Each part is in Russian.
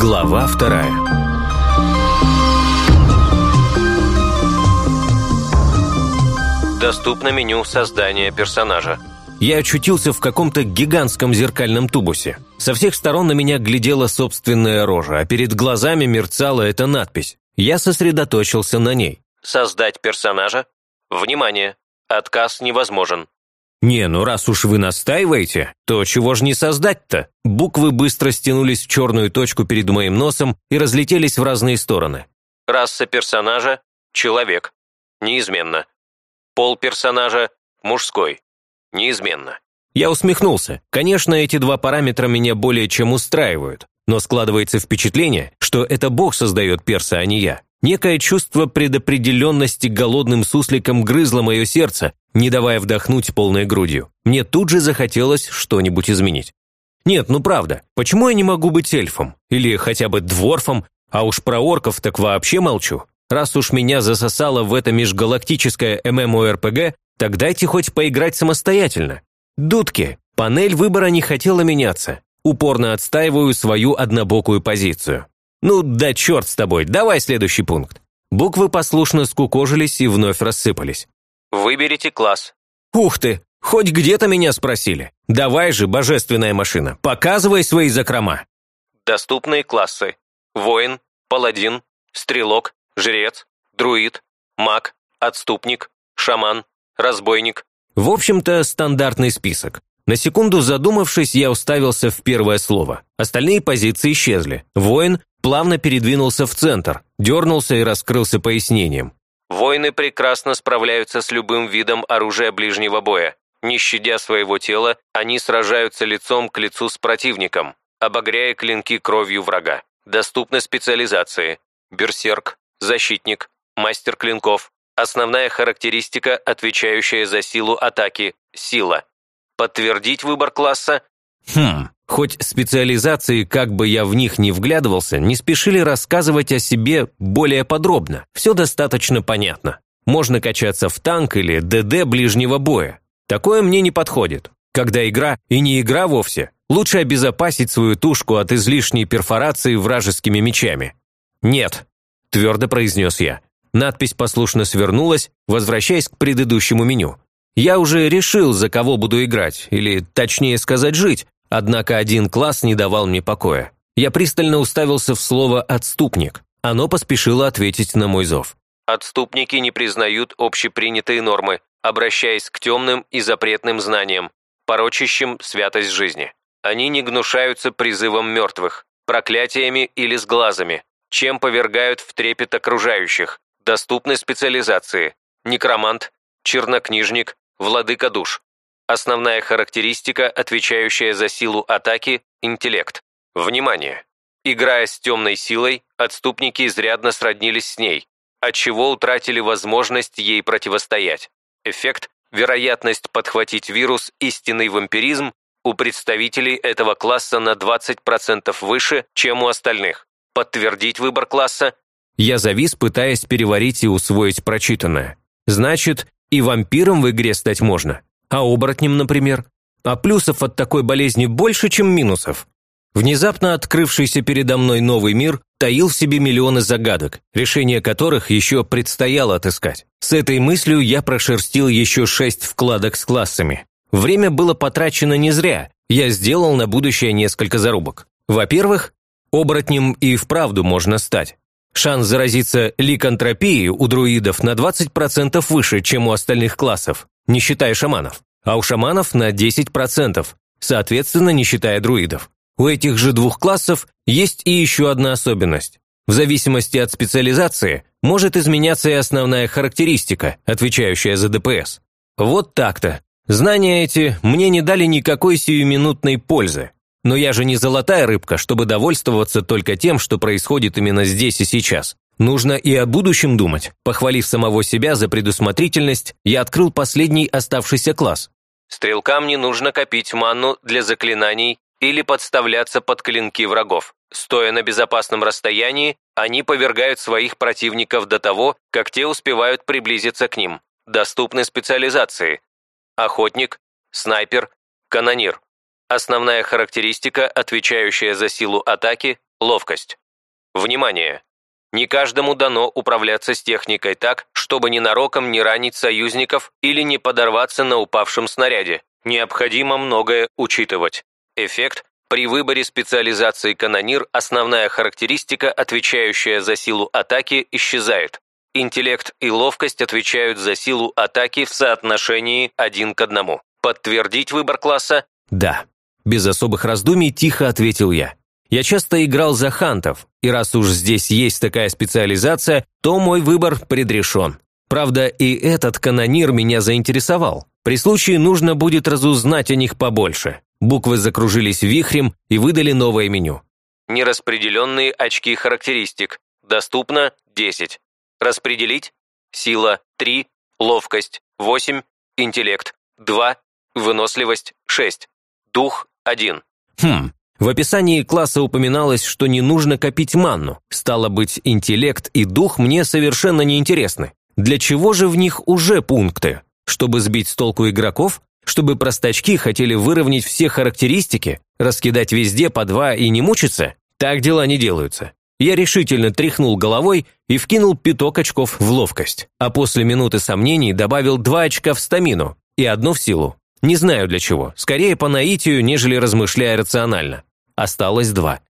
Глава вторая Доступно меню создания персонажа. Я очутился в каком-то гигантском зеркальном тубусе. Со всех сторон на меня глядела собственная рожа, а перед глазами мерцала эта надпись. Я сосредоточился на ней. «Создать персонажа? Внимание! Отказ невозможен». «Не, ну раз уж вы настаиваете, то чего ж не создать-то?» Буквы быстро стянулись в черную точку перед моим носом и разлетелись в разные стороны. «Раса персонажа – человек. Неизменно. Пол персонажа – мужской. Неизменно». Я усмехнулся. Конечно, эти два параметра меня более чем устраивают, но складывается впечатление, что это Бог создает перса, а не я. Некое чувство предопределенности голодным сусликом грызло мое сердце, не давая вдохнуть полной грудью. Мне тут же захотелось что-нибудь изменить. Нет, ну правда, почему я не могу быть эльфом? Или хотя бы дворфом? А уж про орков так вообще молчу. Раз уж меня засосало в это межгалактическое ММО-РПГ, так дайте хоть поиграть самостоятельно. Дудки, панель выбора не хотела меняться. Упорно отстаиваю свою однобокую позицию. Ну да черт с тобой, давай следующий пункт. Буквы послушно скукожились и вновь рассыпались. Выберите класс. Ух ты, хоть где-то меня спросили. Давай же, божественная машина, показывай свои закрома. Доступные классы. Воин, паладин, стрелок, жрец, друид, маг, отступник, шаман, разбойник. В общем-то, стандартный список. На секунду задумавшись, я уставился в первое слово. Остальные позиции исчезли. Воин плавно передвинулся в центр, дернулся и раскрылся пояснением. Воины прекрасно справляются с любым видом оружия ближнего боя. Не щадя своего тела, они сражаются лицом к лицу с противником, обогряя клинки кровью врага. Доступны специализации. Берсерк, защитник, мастер клинков. Основная характеристика, отвечающая за силу атаки – сила. Подтвердить выбор класса? Хм, Хоть специализации, как бы я в них ни вглядывался, не спешили рассказывать о себе более подробно. Все достаточно понятно. Можно качаться в танк или ДД ближнего боя. Такое мне не подходит. Когда игра, и не игра вовсе, лучше обезопасить свою тушку от излишней перфорации вражескими мечами. «Нет», – твердо произнес я. Надпись послушно свернулась, возвращаясь к предыдущему меню. Я уже решил, за кого буду играть, или, точнее сказать, жить, Однако один класс не давал мне покоя. Я пристально уставился в слово «отступник». Оно поспешило ответить на мой зов. Отступники не признают общепринятые нормы, обращаясь к темным и запретным знаниям, порочащим святость жизни. Они не гнушаются призывом мертвых, проклятиями или сглазами, чем повергают в трепет окружающих. Доступны специализации – некромант, чернокнижник, владыка душ. Основная характеристика, отвечающая за силу атаки – интеллект. Внимание! Играя с темной силой, отступники изрядно сроднились с ней, отчего утратили возможность ей противостоять. Эффект – вероятность подхватить вирус «истинный вампиризм» у представителей этого класса на 20% выше, чем у остальных. Подтвердить выбор класса? Я завис, пытаясь переварить и усвоить прочитанное. Значит, и вампиром в игре стать можно. А оборотнем, например? А плюсов от такой болезни больше, чем минусов. Внезапно открывшийся передо мной новый мир таил в себе миллионы загадок, решение которых еще предстояло отыскать. С этой мыслью я прошерстил еще шесть вкладок с классами. Время было потрачено не зря, я сделал на будущее несколько зарубок. Во-первых, оборотнем и вправду можно стать. Шанс заразиться ликантропией у друидов на 20% выше, чем у остальных классов не считая шаманов, а у шаманов на 10%, соответственно, не считая друидов. У этих же двух классов есть и еще одна особенность. В зависимости от специализации может изменяться и основная характеристика, отвечающая за ДПС. Вот так-то. Знания эти мне не дали никакой сиюминутной пользы. Но я же не золотая рыбка, чтобы довольствоваться только тем, что происходит именно здесь и сейчас. Нужно и о будущем думать. Похвалив самого себя за предусмотрительность, я открыл последний оставшийся класс. Стрелкам не нужно копить манну для заклинаний или подставляться под клинки врагов. Стоя на безопасном расстоянии, они повергают своих противников до того, как те успевают приблизиться к ним. Доступны специализации. охотник, снайпер, канонир. Основная характеристика, отвечающая за силу атаки – ловкость. Внимание! Не каждому дано управляться с техникой так, чтобы ненароком не ранить союзников или не подорваться на упавшем снаряде. Необходимо многое учитывать. Эффект при выборе специализации канонир основная характеристика, отвечающая за силу атаки, исчезает. Интеллект и ловкость отвечают за силу атаки в соотношении один к одному. Подтвердить выбор класса? Да. Без особых раздумий тихо ответил я. Я часто играл за хантов, и раз уж здесь есть такая специализация, то мой выбор предрешен. Правда, и этот канонир меня заинтересовал. При случае нужно будет разузнать о них побольше. Буквы закружились вихрем и выдали новое меню. Нераспределенные очки характеристик. Доступно 10. Распределить. Сила 3, ловкость 8, интеллект 2, выносливость 6, дух 1. Хм, в описании класса упоминалось, что не нужно копить манну. Стало быть, интеллект и дух мне совершенно не интересны. Для чего же в них уже пункты? Чтобы сбить с толку игроков? Чтобы простачки хотели выровнять все характеристики? Раскидать везде по два и не мучиться? Так дела не делаются. Я решительно тряхнул головой и вкинул пяток очков в ловкость, а после минуты сомнений добавил два очка в стамину и одно в силу. Не знаю для чего, скорее по наитию, нежели размышляя рационально. Осталось два.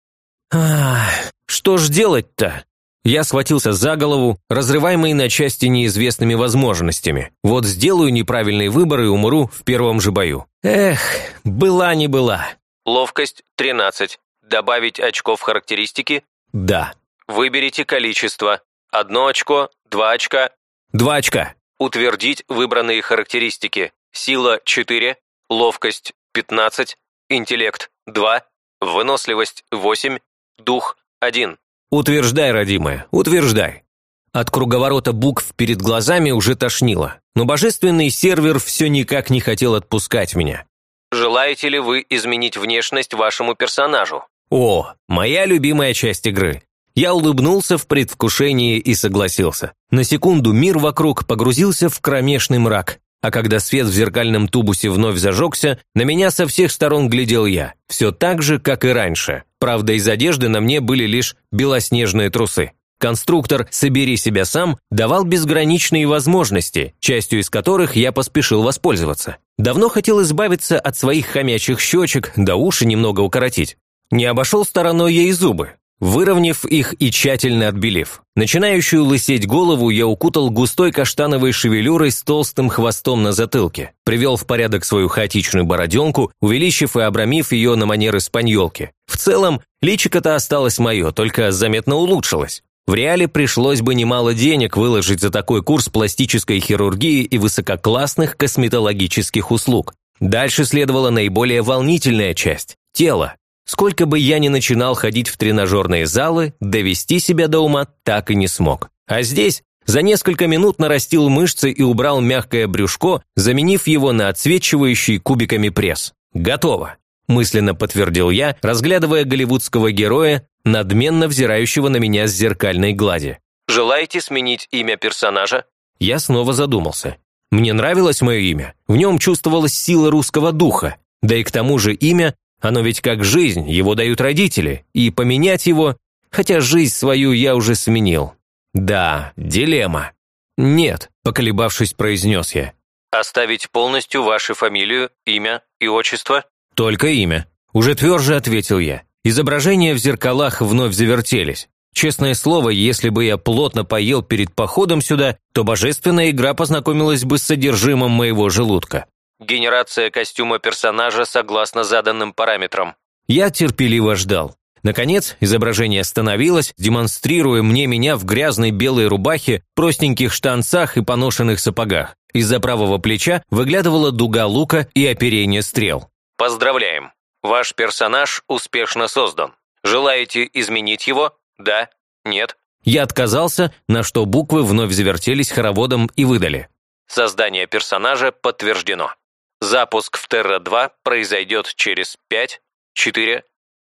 Что ж делать-то? Я схватился за голову, разрываемый на части неизвестными возможностями. Вот сделаю неправильный выбор и умру в первом же бою. Эх, была не была. Ловкость 13. Добавить очков характеристики? Да. Выберите количество. Одно очко, два очка. Два очка. Утвердить выбранные характеристики. Сила 4, ловкость 15, интеллект 2, Выносливость – 8, дух – 1. Утверждай, родимая, утверждай. От круговорота букв перед глазами уже тошнило, но божественный сервер все никак не хотел отпускать меня. Желаете ли вы изменить внешность вашему персонажу? О, моя любимая часть игры. Я улыбнулся в предвкушении и согласился. На секунду мир вокруг погрузился в кромешный мрак. А когда свет в зеркальном тубусе вновь зажегся, на меня со всех сторон глядел я. Все так же, как и раньше. Правда, из одежды на мне были лишь белоснежные трусы. Конструктор «Собери себя сам» давал безграничные возможности, частью из которых я поспешил воспользоваться. Давно хотел избавиться от своих хомячих щечек, да уши немного укоротить. Не обошел стороной и зубы выровняв их и тщательно отбелив. Начинающую лысеть голову я укутал густой каштановой шевелюрой с толстым хвостом на затылке, привел в порядок свою хаотичную бороденку, увеличив и обрамив ее на манер испаньолки. В целом, личико-то осталось мое, только заметно улучшилось. В реале пришлось бы немало денег выложить за такой курс пластической хирургии и высококлассных косметологических услуг. Дальше следовала наиболее волнительная часть – тело. Сколько бы я ни начинал ходить в тренажерные залы, довести себя до ума так и не смог. А здесь за несколько минут нарастил мышцы и убрал мягкое брюшко, заменив его на отсвечивающий кубиками пресс. Готово, мысленно подтвердил я, разглядывая голливудского героя, надменно взирающего на меня с зеркальной глади. «Желаете сменить имя персонажа?» Я снова задумался. Мне нравилось мое имя, в нем чувствовалась сила русского духа, да и к тому же имя оно ведь как жизнь, его дают родители, и поменять его, хотя жизнь свою я уже сменил. Да, дилемма. Нет, поколебавшись, произнес я. Оставить полностью вашу фамилию, имя и отчество? Только имя. Уже тверже ответил я. Изображения в зеркалах вновь завертелись. Честное слово, если бы я плотно поел перед походом сюда, то божественная игра познакомилась бы с содержимым моего желудка. Генерация костюма персонажа согласно заданным параметрам. Я терпеливо ждал. Наконец, изображение остановилось, демонстрируя мне меня в грязной белой рубахе, простеньких штанцах и поношенных сапогах. Из-за правого плеча выглядывала дуга лука и оперение стрел. Поздравляем! Ваш персонаж успешно создан. Желаете изменить его? Да? Нет? Я отказался, на что буквы вновь завертелись хороводом и выдали. Создание персонажа подтверждено. Запуск в Терра-2 произойдет через 5, 4,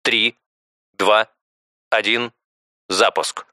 3, 2, 1. Запуск.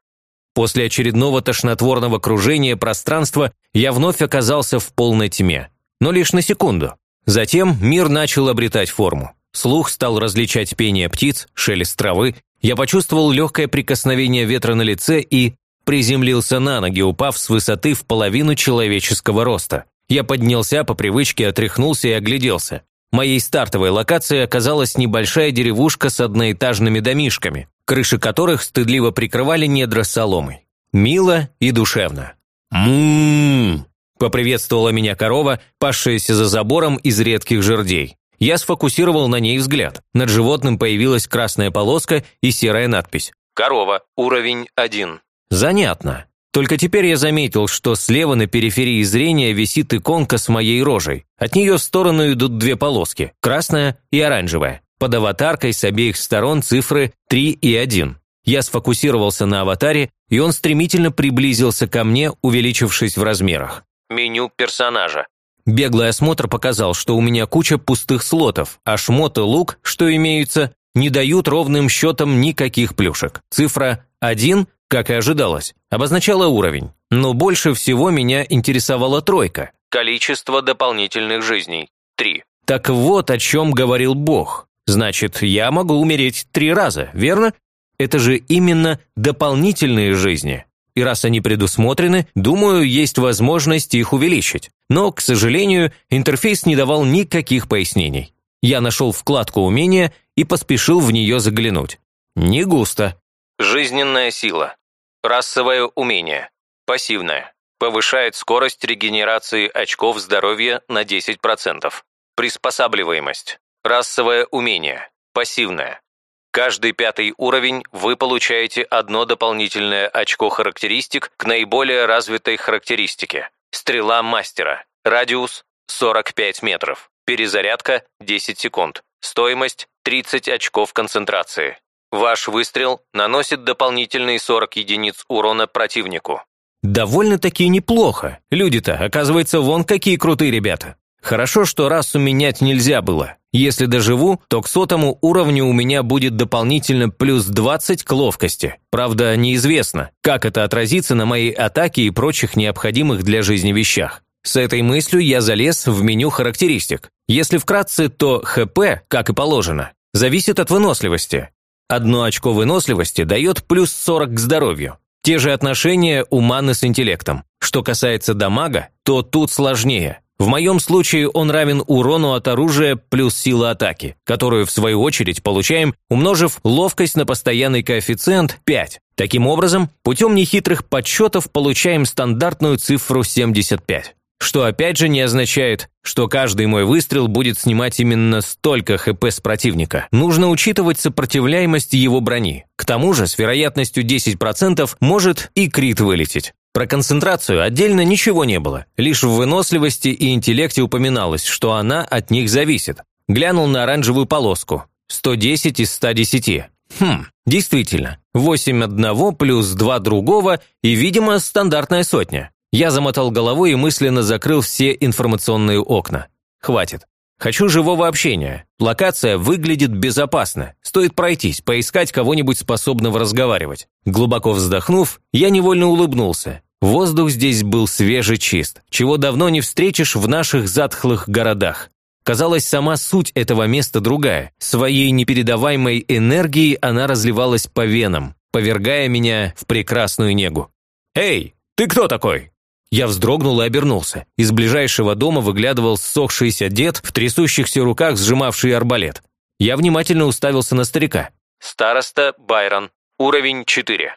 После очередного тошнотворного кружения пространства я вновь оказался в полной тьме. но лишь на секунду. Затем мир начал обретать форму. Слух стал различать пение птиц, шелест травы. Я почувствовал легкое прикосновение ветра на лице и приземлился на ноги, упав с высоты в половину человеческого роста. Я поднялся по привычке, отряхнулся и огляделся. Моей стартовой локацией оказалась небольшая деревушка с одноэтажными домишками, крыши которых стыдливо прикрывали недра соломой. Мило и душевно. «М-м-м!» поприветствовала меня корова, пасшаяся за забором из редких жердей. Я сфокусировал на ней взгляд. Над животным появилась красная полоска и серая надпись. «Корова. Уровень 1». Занятно. Только теперь я заметил, что слева на периферии зрения висит иконка с моей рожей. От нее в сторону идут две полоски – красная и оранжевая. Под аватаркой с обеих сторон цифры 3 и 1. Я сфокусировался на аватаре, и он стремительно приблизился ко мне, увеличившись в размерах. Меню персонажа. Беглый осмотр показал, что у меня куча пустых слотов, а шмот и лук, что имеются, не дают ровным счетом никаких плюшек. Цифра 1, как и ожидалось, обозначала уровень. Но больше всего меня интересовала тройка. Количество дополнительных жизней – 3. Так вот о чем говорил Бог. Значит, я могу умереть три раза, верно? Это же именно дополнительные жизни и раз они предусмотрены, думаю, есть возможность их увеличить. Но, к сожалению, интерфейс не давал никаких пояснений. Я нашел вкладку умения и поспешил в нее заглянуть. Не густо. Жизненная сила. Расовое умение. Пассивное. Повышает скорость регенерации очков здоровья на 10%. Приспосабливаемость. Расовое умение. Пассивное. Каждый пятый уровень вы получаете одно дополнительное очко характеристик к наиболее развитой характеристике. Стрела мастера. Радиус 45 метров. Перезарядка 10 секунд. Стоимость 30 очков концентрации. Ваш выстрел наносит дополнительные 40 единиц урона противнику. Довольно-таки неплохо. Люди-то, оказывается, вон какие крутые ребята. Хорошо, что расу менять нельзя было. Если доживу, то к сотому уровню у меня будет дополнительно плюс 20 к ловкости. Правда, неизвестно, как это отразится на моей атаке и прочих необходимых для жизни вещах. С этой мыслью я залез в меню характеристик. Если вкратце, то ХП, как и положено, зависит от выносливости. Одно очко выносливости дает плюс 40 к здоровью. Те же отношения у маны с интеллектом. Что касается дамага, то тут сложнее. В моем случае он равен урону от оружия плюс сила атаки, которую в свою очередь получаем, умножив ловкость на постоянный коэффициент 5. Таким образом, путем нехитрых подсчетов получаем стандартную цифру 75. Что опять же не означает, что каждый мой выстрел будет снимать именно столько хп с противника. Нужно учитывать сопротивляемость его брони. К тому же с вероятностью 10% может и крит вылететь. Про концентрацию отдельно ничего не было, лишь в выносливости и интеллекте упоминалось, что она от них зависит. Глянул на оранжевую полоску. 110 из 110. Хм, действительно, 8 одного плюс 2 другого и, видимо, стандартная сотня. Я замотал головой и мысленно закрыл все информационные окна. Хватит. Хочу живого общения. Локация выглядит безопасно. Стоит пройтись, поискать кого-нибудь способного разговаривать. Глубоко вздохнув, я невольно улыбнулся. Воздух здесь был свежий чист, чего давно не встретишь в наших затхлых городах. Казалось, сама суть этого места другая. Своей непередаваемой энергией она разливалась по венам, повергая меня в прекрасную негу. «Эй, ты кто такой?» Я вздрогнул и обернулся. Из ближайшего дома выглядывал ссохшийся дед в трясущихся руках, сжимавший арбалет. Я внимательно уставился на старика. «Староста Байрон. Уровень 4».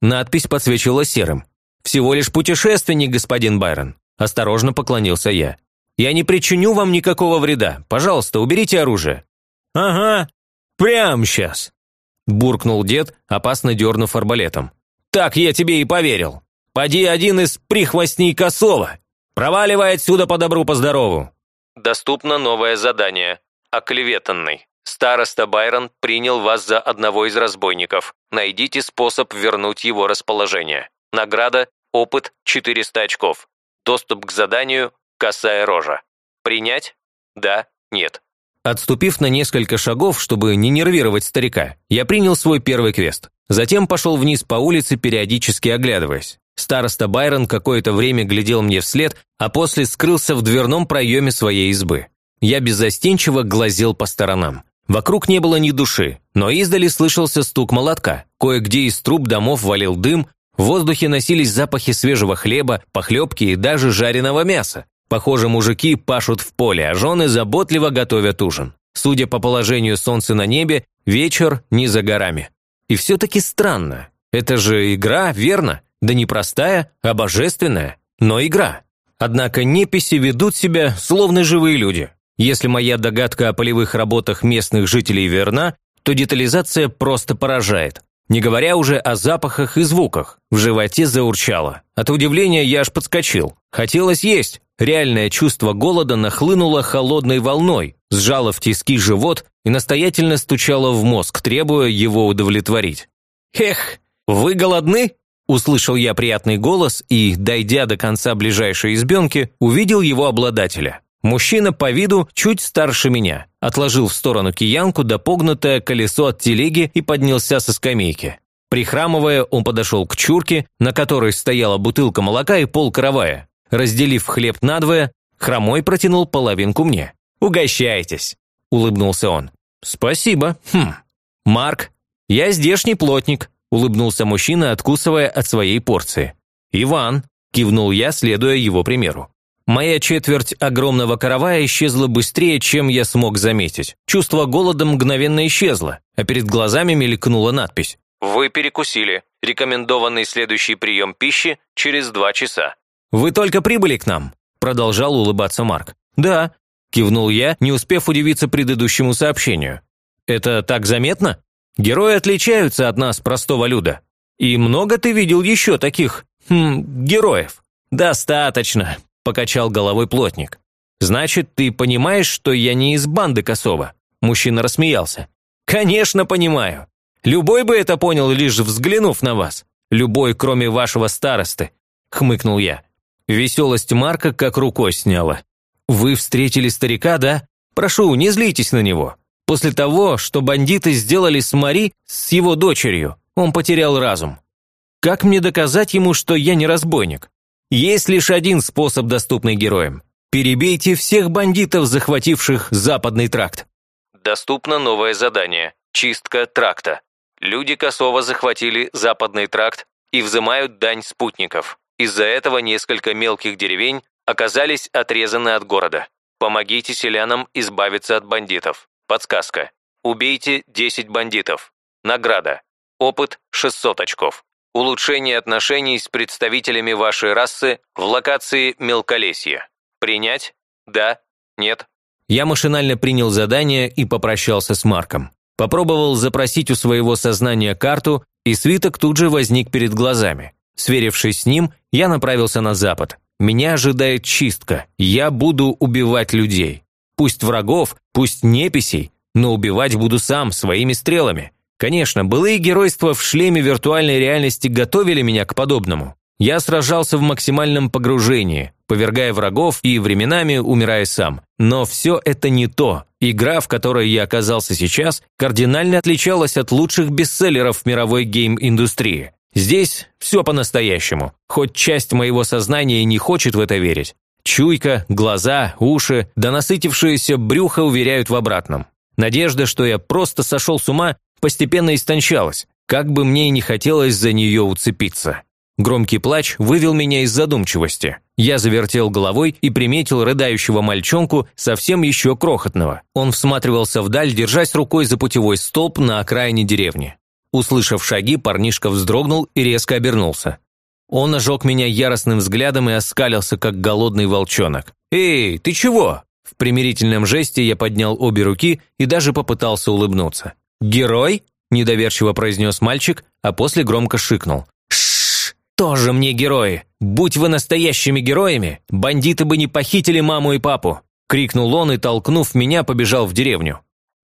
Надпись подсвечивала серым. «Всего лишь путешественник, господин Байрон», – осторожно поклонился я. «Я не причиню вам никакого вреда. Пожалуйста, уберите оружие». «Ага, прямо сейчас», – буркнул дед, опасно дернув арбалетом. «Так я тебе и поверил. Поди один из прихвостней Косова. Проваливай отсюда по добру, по здорову». Доступно новое задание. Оклеветанный. Староста Байрон принял вас за одного из разбойников. Найдите способ вернуть его расположение. Награда Опыт 400 очков. Доступ к заданию «Косая рожа». Принять? Да, нет. Отступив на несколько шагов, чтобы не нервировать старика, я принял свой первый квест. Затем пошел вниз по улице, периодически оглядываясь. Староста Байрон какое-то время глядел мне вслед, а после скрылся в дверном проеме своей избы. Я беззастенчиво глазел по сторонам. Вокруг не было ни души, но издали слышался стук молотка. Кое-где из труб домов валил дым, в воздухе носились запахи свежего хлеба, похлебки и даже жареного мяса. Похоже, мужики пашут в поле, а жены заботливо готовят ужин. Судя по положению солнца на небе, вечер не за горами. И все-таки странно. Это же игра, верно? Да не простая, а божественная, но игра. Однако неписи ведут себя словно живые люди. Если моя догадка о полевых работах местных жителей верна, то детализация просто поражает. Не говоря уже о запахах и звуках. В животе заурчало. От удивления я аж подскочил. Хотелось есть. Реальное чувство голода нахлынуло холодной волной, сжало в тиски живот и настоятельно стучало в мозг, требуя его удовлетворить. «Эх, вы голодны?» Услышал я приятный голос и, дойдя до конца ближайшей избенки, увидел его обладателя. Мужчина по виду чуть старше меня. Отложил в сторону киянку да погнутое колесо от телеги и поднялся со скамейки. Прихрамывая, он подошел к чурке, на которой стояла бутылка молока и пол каравая. Разделив хлеб надвое, хромой протянул половинку мне. «Угощайтесь!» – улыбнулся он. «Спасибо. Хм. Марк, я здешний плотник», – улыбнулся мужчина, откусывая от своей порции. «Иван», – кивнул я, следуя его примеру. Моя четверть огромного каравая исчезла быстрее, чем я смог заметить. Чувство голода мгновенно исчезло, а перед глазами мелькнула надпись. «Вы перекусили. Рекомендованный следующий прием пищи через два часа». «Вы только прибыли к нам?» – продолжал улыбаться Марк. «Да», – кивнул я, не успев удивиться предыдущему сообщению. «Это так заметно? Герои отличаются от нас, простого люда. И много ты видел еще таких, хм, героев?» «Достаточно», покачал головой плотник. «Значит, ты понимаешь, что я не из банды Косова?» Мужчина рассмеялся. «Конечно понимаю. Любой бы это понял, лишь взглянув на вас. Любой, кроме вашего старосты», – хмыкнул я. Веселость Марка как рукой сняла. «Вы встретили старика, да? Прошу, не злитесь на него. После того, что бандиты сделали с Мари, с его дочерью, он потерял разум. Как мне доказать ему, что я не разбойник? Есть лишь один способ, доступный героям. Перебейте всех бандитов, захвативших западный тракт. Доступно новое задание – чистка тракта. Люди Косово захватили западный тракт и взимают дань спутников. Из-за этого несколько мелких деревень оказались отрезаны от города. Помогите селянам избавиться от бандитов. Подсказка. Убейте 10 бандитов. Награда. Опыт 600 очков. Улучшение отношений с представителями вашей расы в локации мелколесья. Принять? Да? Нет? Я машинально принял задание и попрощался с Марком. Попробовал запросить у своего сознания карту, и свиток тут же возник перед глазами. Сверившись с ним, я направился на запад. Меня ожидает чистка. Я буду убивать людей. Пусть врагов, пусть неписей, но убивать буду сам, своими стрелами. Конечно, былые геройства в шлеме виртуальной реальности готовили меня к подобному. Я сражался в максимальном погружении, повергая врагов и временами умирая сам. Но все это не то. Игра, в которой я оказался сейчас, кардинально отличалась от лучших бестселлеров мировой гейм-индустрии. Здесь все по-настоящему, хоть часть моего сознания не хочет в это верить. Чуйка, глаза, уши, да насытившееся брюхо уверяют в обратном. Надежда, что я просто сошел с ума, постепенно истончалась, как бы мне и не хотелось за нее уцепиться. Громкий плач вывел меня из задумчивости. Я завертел головой и приметил рыдающего мальчонку, совсем еще крохотного. Он всматривался вдаль, держась рукой за путевой столб на окраине деревни. Услышав шаги, парнишка вздрогнул и резко обернулся. Он ожег меня яростным взглядом и оскалился, как голодный волчонок. «Эй, ты чего?» В примирительном жесте я поднял обе руки и даже попытался улыбнуться. «Герой?» – недоверчиво произнес мальчик, а после громко шикнул. «Шшш! Тоже мне герои! Будь вы настоящими героями, бандиты бы не похитили маму и папу!» – крикнул он и, толкнув меня, побежал в деревню.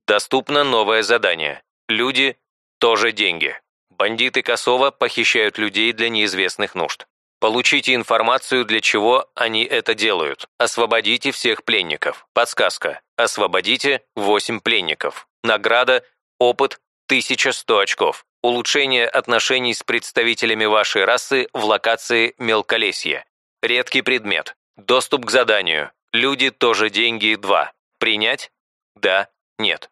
Доступно новое задание. Люди – тоже деньги. Бандиты Косова похищают людей для неизвестных нужд. Получите информацию, для чего они это делают. Освободите всех пленников. Подсказка. Освободите 8 пленников. Награда Опыт – 1100 очков. Улучшение отношений с представителями вашей расы в локации Мелколесье. Редкий предмет. Доступ к заданию. Люди тоже деньги 2. Принять? Да, нет.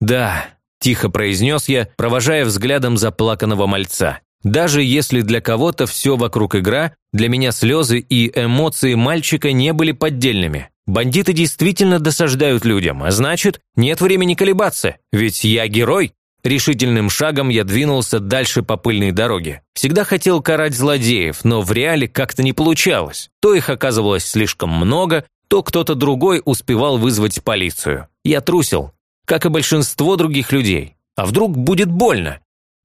Да, тихо произнес я, провожая взглядом заплаканного мальца. Даже если для кого-то все вокруг игра, для меня слезы и эмоции мальчика не были поддельными. Бандиты действительно досаждают людям, а значит, нет времени колебаться, ведь я герой. Решительным шагом я двинулся дальше по пыльной дороге. Всегда хотел карать злодеев, но в реале как-то не получалось. То их оказывалось слишком много, то кто-то другой успевал вызвать полицию. Я трусил, как и большинство других людей. А вдруг будет больно?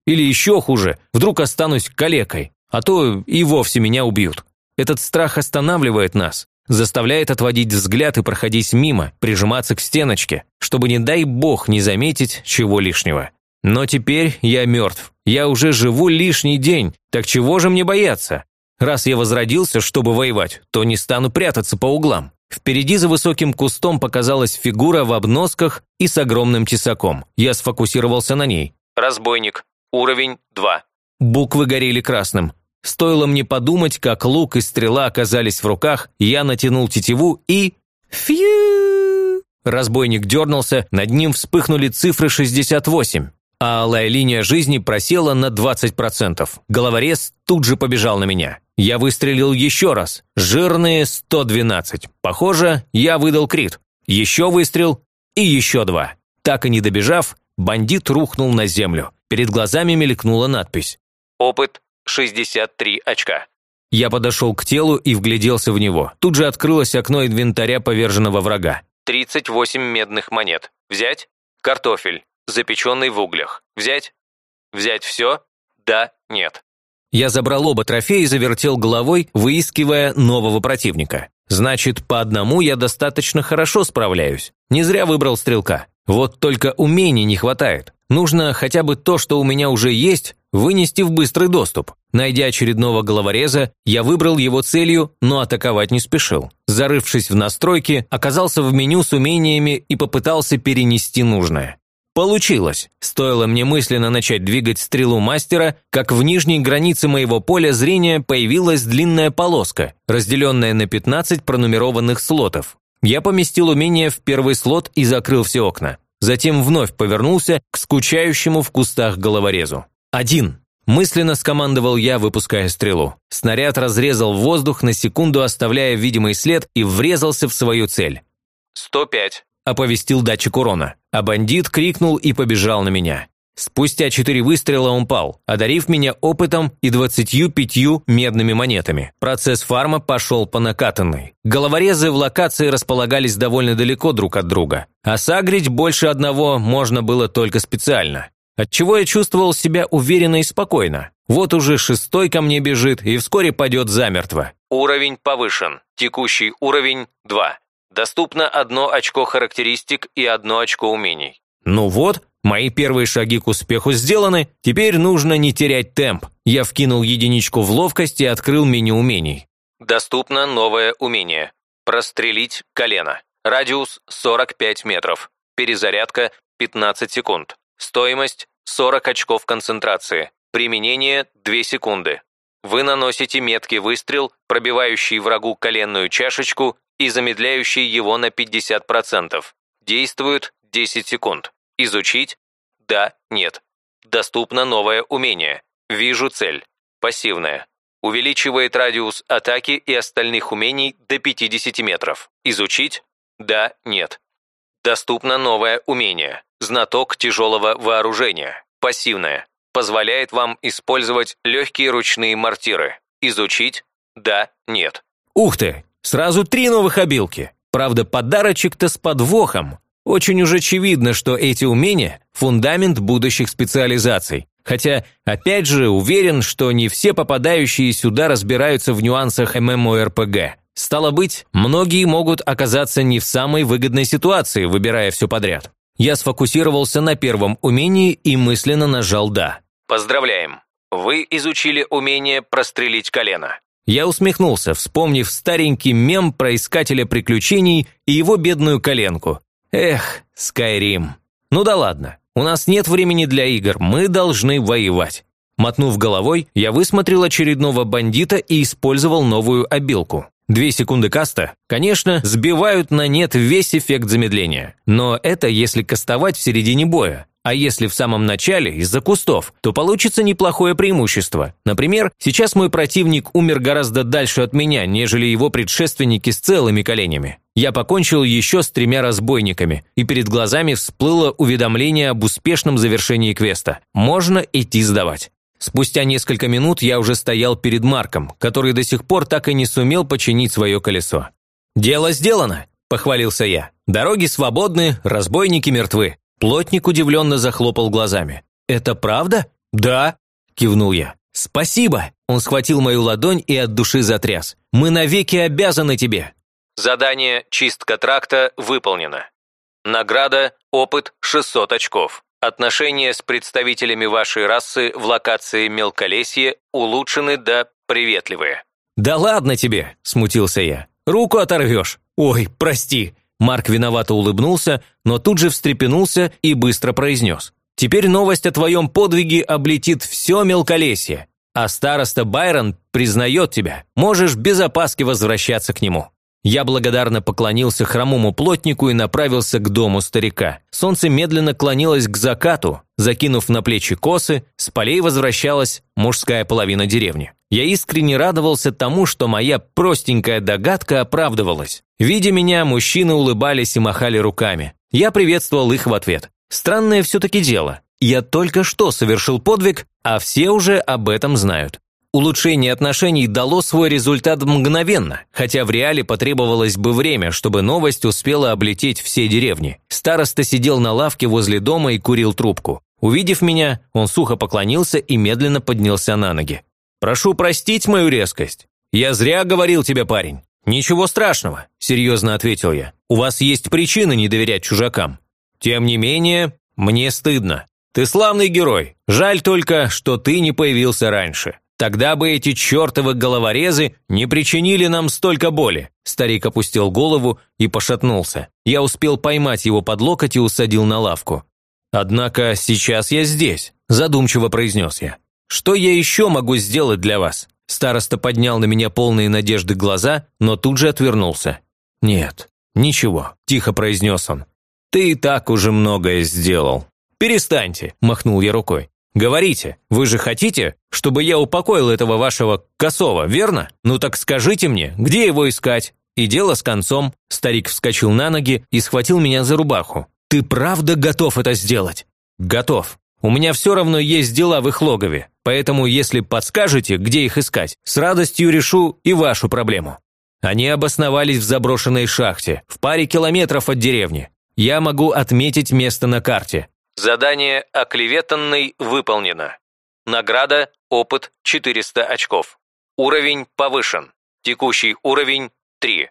Или еще хуже, вдруг останусь калекой, а то и вовсе меня убьют. Этот страх останавливает нас, заставляет отводить взгляд и проходить мимо, прижиматься к стеночке, чтобы, не дай бог, не заметить чего лишнего. Но теперь я мертв, я уже живу лишний день, так чего же мне бояться? Раз я возродился, чтобы воевать, то не стану прятаться по углам. Впереди за высоким кустом показалась фигура в обносках и с огромным тесаком. Я сфокусировался на ней. Разбойник. Уровень 2. Буквы горели красным. Стоило мне подумать, как лук и стрела оказались в руках, я натянул тетиву и... Фью! Разбойник дернулся, над ним вспыхнули цифры 68, а алая линия жизни просела на 20%. Головорез тут же побежал на меня. Я выстрелил еще раз. Жирные 112. Похоже, я выдал крит. Еще выстрел и еще два. Так и не добежав, бандит рухнул на землю. Перед глазами мелькнула надпись. Опыт 63 очка. Я подошел к телу и вгляделся в него. Тут же открылось окно инвентаря поверженного врага. 38 медных монет. Взять? Картофель, запеченный в углях. Взять? Взять все? Да, нет. Я забрал оба трофея и завертел головой, выискивая нового противника. Значит, по одному я достаточно хорошо справляюсь. Не зря выбрал стрелка. Вот только умений не хватает. Нужно хотя бы то, что у меня уже есть, вынести в быстрый доступ. Найдя очередного головореза, я выбрал его целью, но атаковать не спешил. Зарывшись в настройки, оказался в меню с умениями и попытался перенести нужное. Получилось. Стоило мне мысленно начать двигать стрелу мастера, как в нижней границе моего поля зрения появилась длинная полоска, разделенная на 15 пронумерованных слотов. Я поместил умение в первый слот и закрыл все окна. Затем вновь повернулся к скучающему в кустах головорезу. «Один!» – мысленно скомандовал я, выпуская стрелу. Снаряд разрезал воздух на секунду, оставляя видимый след, и врезался в свою цель. «Сто пять!» – оповестил датчик урона. А бандит крикнул и побежал на меня. Спустя четыре выстрела он пал, одарив меня опытом и двадцатью пятью медными монетами. Процесс фарма пошел по накатанной. Головорезы в локации располагались довольно далеко друг от друга, а сагрить больше одного можно было только специально. Отчего я чувствовал себя уверенно и спокойно. Вот уже шестой ко мне бежит и вскоре падет замертво. Уровень повышен. Текущий уровень 2. Доступно одно очко характеристик и одно очко умений. Ну вот, Мои первые шаги к успеху сделаны, теперь нужно не терять темп. Я вкинул единичку в ловкость и открыл меню умений. Доступно новое умение. Прострелить колено. Радиус 45 метров. Перезарядка 15 секунд. Стоимость 40 очков концентрации. Применение 2 секунды. Вы наносите меткий выстрел, пробивающий врагу коленную чашечку и замедляющий его на 50%. Действует 10 секунд. Изучить? Да, нет. Доступно новое умение. Вижу цель. Пассивное. Увеличивает радиус атаки и остальных умений до 50 метров. Изучить? Да, нет. Доступно новое умение. Знаток тяжелого вооружения. Пассивное. Позволяет вам использовать легкие ручные мортиры. Изучить? Да, нет. Ух ты! Сразу три новых обилки. Правда, подарочек-то с подвохом. Очень уж очевидно, что эти умения – фундамент будущих специализаций. Хотя, опять же, уверен, что не все попадающие сюда разбираются в нюансах ММО-РПГ. Стало быть, многие могут оказаться не в самой выгодной ситуации, выбирая все подряд. Я сфокусировался на первом умении и мысленно нажал «да». Поздравляем! Вы изучили умение прострелить колено. Я усмехнулся, вспомнив старенький мем про искателя приключений и его бедную коленку. Эх, Скайрим. Ну да ладно, У нас нет времени для игр, мы должны воевать». Мотнув головой, я высмотрел очередного бандита и использовал новую обилку. Две секунды каста, конечно, сбивают на нет весь эффект замедления. Но это если кастовать в середине боя. А если в самом начале, из-за кустов, то получится неплохое преимущество. Например, сейчас мой противник умер гораздо дальше от меня, нежели его предшественники с целыми коленями. Я покончил еще с тремя разбойниками, и перед глазами всплыло уведомление об успешном завершении квеста. Можно идти сдавать. Спустя несколько минут я уже стоял перед Марком, который до сих пор так и не сумел починить свое колесо. «Дело сделано», – похвалился я. «Дороги свободны, разбойники мертвы». Плотник удивленно захлопал глазами. «Это правда?» «Да», – кивнул я. «Спасибо!» Он схватил мою ладонь и от души затряс. «Мы навеки обязаны тебе!» Задание «Чистка тракта» выполнено. Награда «Опыт» 600 очков. Отношения с представителями вашей расы в локации мелколесье улучшены до приветливые. «Да ладно тебе!» – смутился я. «Руку оторвешь! Ой, прости!» Марк виновато улыбнулся, но тут же встрепенулся и быстро произнес. «Теперь новость о твоем подвиге облетит все мелколесье, а староста Байрон признает тебя. Можешь без опаски возвращаться к нему». Я благодарно поклонился хромому плотнику и направился к дому старика. Солнце медленно клонилось к закату, закинув на плечи косы, с полей возвращалась мужская половина деревни. Я искренне радовался тому, что моя простенькая догадка оправдывалась. Видя меня, мужчины улыбались и махали руками. Я приветствовал их в ответ. Странное все-таки дело. Я только что совершил подвиг, а все уже об этом знают. Улучшение отношений дало свой результат мгновенно, хотя в реале потребовалось бы время, чтобы новость успела облететь все деревни. Староста сидел на лавке возле дома и курил трубку. Увидев меня, он сухо поклонился и медленно поднялся на ноги. «Прошу простить мою резкость. Я зря говорил тебе, парень». «Ничего страшного», – серьезно ответил я. «У вас есть причины не доверять чужакам. Тем не менее, мне стыдно. Ты славный герой. Жаль только, что ты не появился раньше. Тогда бы эти чертовы головорезы не причинили нам столько боли». Старик опустил голову и пошатнулся. Я успел поймать его под локоть и усадил на лавку. «Однако сейчас я здесь», – задумчиво произнес я. «Что я еще могу сделать для вас?» Староста поднял на меня полные надежды глаза, но тут же отвернулся. «Нет, ничего», – тихо произнес он. «Ты и так уже многое сделал». «Перестаньте», – махнул я рукой. Говорите, вы же хотите, чтобы я упокоил этого вашего косого, верно? Ну так скажите мне, где его искать? И дело с концом. Старик вскочил на ноги и схватил меня за рубаху. Ты правда готов это сделать? Готов. У меня все равно есть дела в их логове, поэтому если подскажете, где их искать, с радостью решу и вашу проблему. Они обосновались в заброшенной шахте, в паре километров от деревни. Я могу отметить место на карте. Задание «Оклеветанный» выполнено. Награда «Опыт» 400 очков. Уровень повышен. Текущий уровень 3.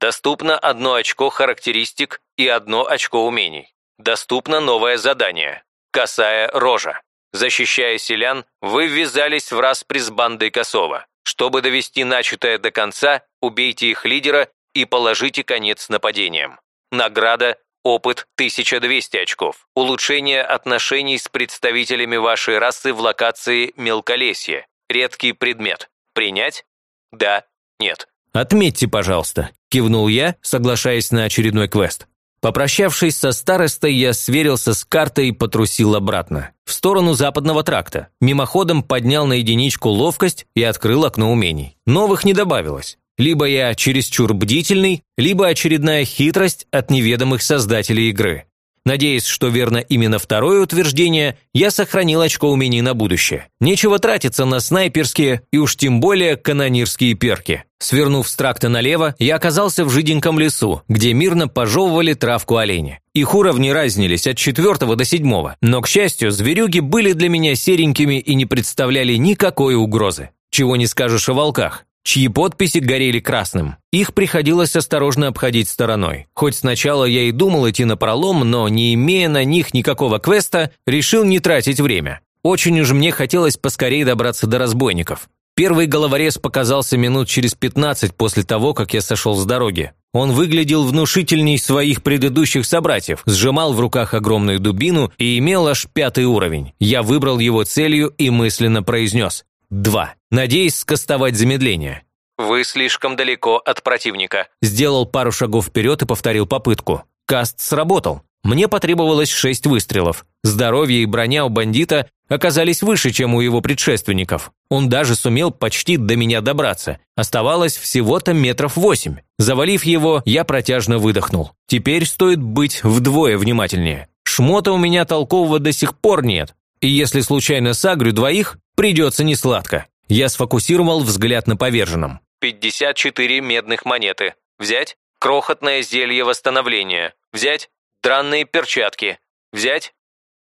Доступно одно очко характеристик и одно очко умений. Доступно новое задание. Косая рожа. Защищая селян, вы ввязались в распри с бандой Косова. Чтобы довести начатое до конца, убейте их лидера и положите конец нападениям. Награда Опыт 1200 очков. Улучшение отношений с представителями вашей расы в локации мелколесье. Редкий предмет. Принять? Да, нет. «Отметьте, пожалуйста», – кивнул я, соглашаясь на очередной квест. Попрощавшись со старостой, я сверился с картой и потрусил обратно, в сторону западного тракта. Мимоходом поднял на единичку ловкость и открыл окно умений. Новых не добавилось. Либо я чересчур бдительный, либо очередная хитрость от неведомых создателей игры. Надеясь, что верно именно второе утверждение, я сохранил очко умений на будущее. Нечего тратиться на снайперские и уж тем более канонирские перки. Свернув с тракта налево, я оказался в жиденьком лесу, где мирно пожевывали травку олени. Их уровни разнились от четвертого до седьмого, но, к счастью, зверюги были для меня серенькими и не представляли никакой угрозы. Чего не скажешь о волках чьи подписи горели красным. Их приходилось осторожно обходить стороной. Хоть сначала я и думал идти на пролом, но, не имея на них никакого квеста, решил не тратить время. Очень уж мне хотелось поскорее добраться до разбойников. Первый головорез показался минут через 15 после того, как я сошел с дороги. Он выглядел внушительней своих предыдущих собратьев, сжимал в руках огромную дубину и имел аж пятый уровень. Я выбрал его целью и мысленно произнес «Два», надеясь скостовать замедление. «Вы слишком далеко от противника». Сделал пару шагов вперед и повторил попытку. Каст сработал. Мне потребовалось шесть выстрелов. Здоровье и броня у бандита оказались выше, чем у его предшественников. Он даже сумел почти до меня добраться. Оставалось всего-то метров восемь. Завалив его, я протяжно выдохнул. Теперь стоит быть вдвое внимательнее. Шмота у меня толкового до сих пор нет. И если случайно сагрю двоих, придется несладко. Я сфокусировал взгляд на поверженном. 54 медных монеты. Взять? Крохотное зелье восстановления. Взять? Дранные перчатки. Взять?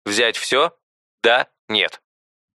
Взять все? Да? Нет.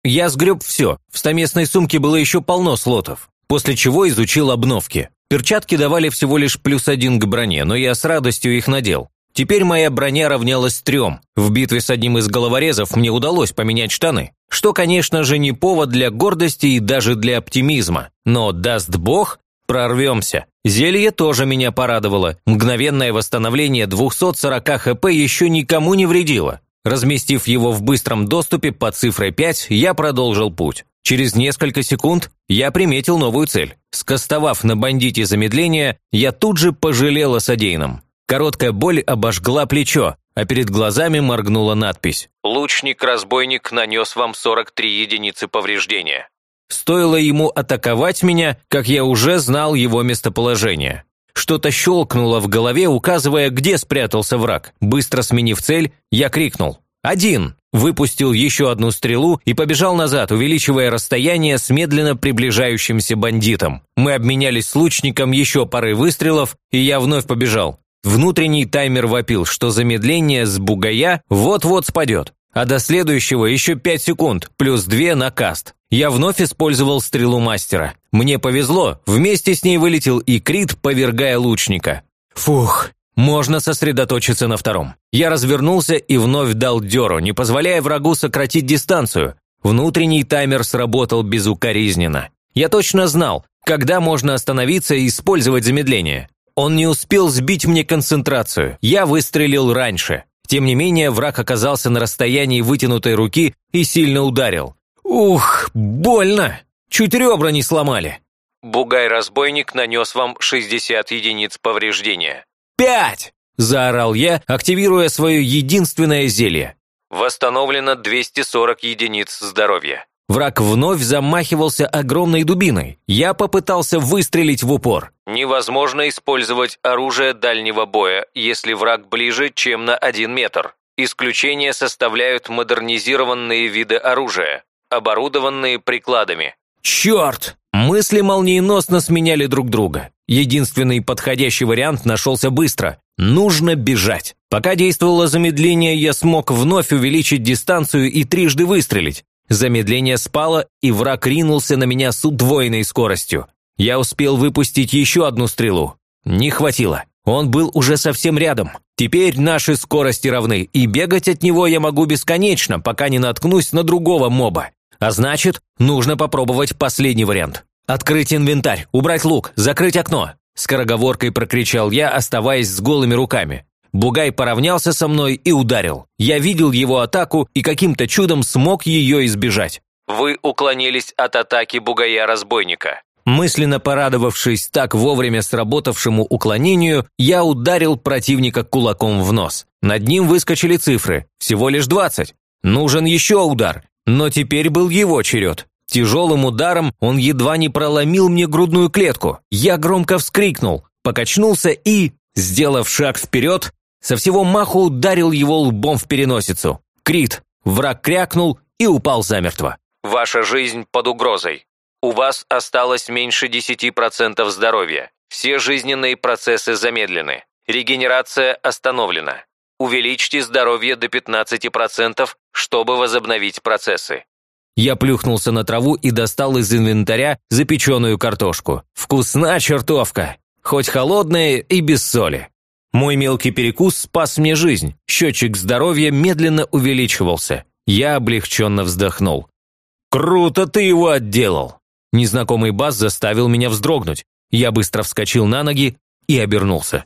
Я сгреб все. В стоместной сумке было еще полно слотов. После чего изучил обновки. Перчатки давали всего лишь плюс один к броне, но я с радостью их надел. Теперь моя броня равнялась трем. В битве с одним из головорезов мне удалось поменять штаны. Что, конечно же, не повод для гордости и даже для оптимизма. Но, даст бог, прорвемся. Зелье тоже меня порадовало. Мгновенное восстановление 240 хп еще никому не вредило. Разместив его в быстром доступе под цифрой 5, я продолжил путь. Через несколько секунд я приметил новую цель. Скостовав на бандите замедление, я тут же пожалел о содеянном. Короткая боль обожгла плечо, а перед глазами моргнула надпись. «Лучник-разбойник нанес вам 43 единицы повреждения». Стоило ему атаковать меня, как я уже знал его местоположение. Что-то щелкнуло в голове, указывая, где спрятался враг. Быстро сменив цель, я крикнул «Один!» Выпустил еще одну стрелу и побежал назад, увеличивая расстояние с медленно приближающимся бандитом. Мы обменялись с лучником еще парой выстрелов, и я вновь побежал. Внутренний таймер вопил, что замедление с бугая вот-вот спадет. А до следующего еще 5 секунд, плюс 2 на каст. Я вновь использовал стрелу мастера. Мне повезло, вместе с ней вылетел и крит, повергая лучника. Фух, можно сосредоточиться на втором. Я развернулся и вновь дал дёру, не позволяя врагу сократить дистанцию. Внутренний таймер сработал безукоризненно. Я точно знал, когда можно остановиться и использовать замедление. Он не успел сбить мне концентрацию, я выстрелил раньше. Тем не менее, враг оказался на расстоянии вытянутой руки и сильно ударил. Ух, больно! Чуть ребра не сломали. Бугай-разбойник нанес вам 60 единиц повреждения. «Пять!» – заорал я, активируя свое единственное зелье. Восстановлено 240 единиц здоровья. Враг вновь замахивался огромной дубиной. Я попытался выстрелить в упор. Невозможно использовать оружие дальнего боя, если враг ближе, чем на один метр. Исключение составляют модернизированные виды оружия, оборудованные прикладами. Черт! Мысли молниеносно сменяли друг друга. Единственный подходящий вариант нашелся быстро. Нужно бежать. Пока действовало замедление, я смог вновь увеличить дистанцию и трижды выстрелить. Замедление спало, и враг ринулся на меня с удвоенной скоростью. Я успел выпустить еще одну стрелу. Не хватило. Он был уже совсем рядом. Теперь наши скорости равны, и бегать от него я могу бесконечно, пока не наткнусь на другого моба. А значит, нужно попробовать последний вариант. «Открыть инвентарь, убрать лук, закрыть окно!» Скороговоркой прокричал я, оставаясь с голыми руками. Бугай поравнялся со мной и ударил. Я видел его атаку и каким-то чудом смог ее избежать. Вы уклонились от атаки бугая-разбойника. Мысленно порадовавшись так вовремя сработавшему уклонению, я ударил противника кулаком в нос. Над ним выскочили цифры, всего лишь 20. Нужен еще удар, но теперь был его черед. Тяжелым ударом он едва не проломил мне грудную клетку. Я громко вскрикнул, покачнулся и, сделав шаг вперед, со всего маху ударил его лбом в переносицу. Крит. Враг крякнул и упал замертво. Ваша жизнь под угрозой. У вас осталось меньше 10% здоровья. Все жизненные процессы замедлены. Регенерация остановлена. Увеличьте здоровье до 15%, чтобы возобновить процессы. Я плюхнулся на траву и достал из инвентаря запеченную картошку. Вкусна чертовка! Хоть холодная и без соли. Мой мелкий перекус спас мне жизнь. Счетчик здоровья медленно увеличивался. Я облегченно вздохнул. «Круто ты его отделал!» Незнакомый бас заставил меня вздрогнуть. Я быстро вскочил на ноги. и обернулся.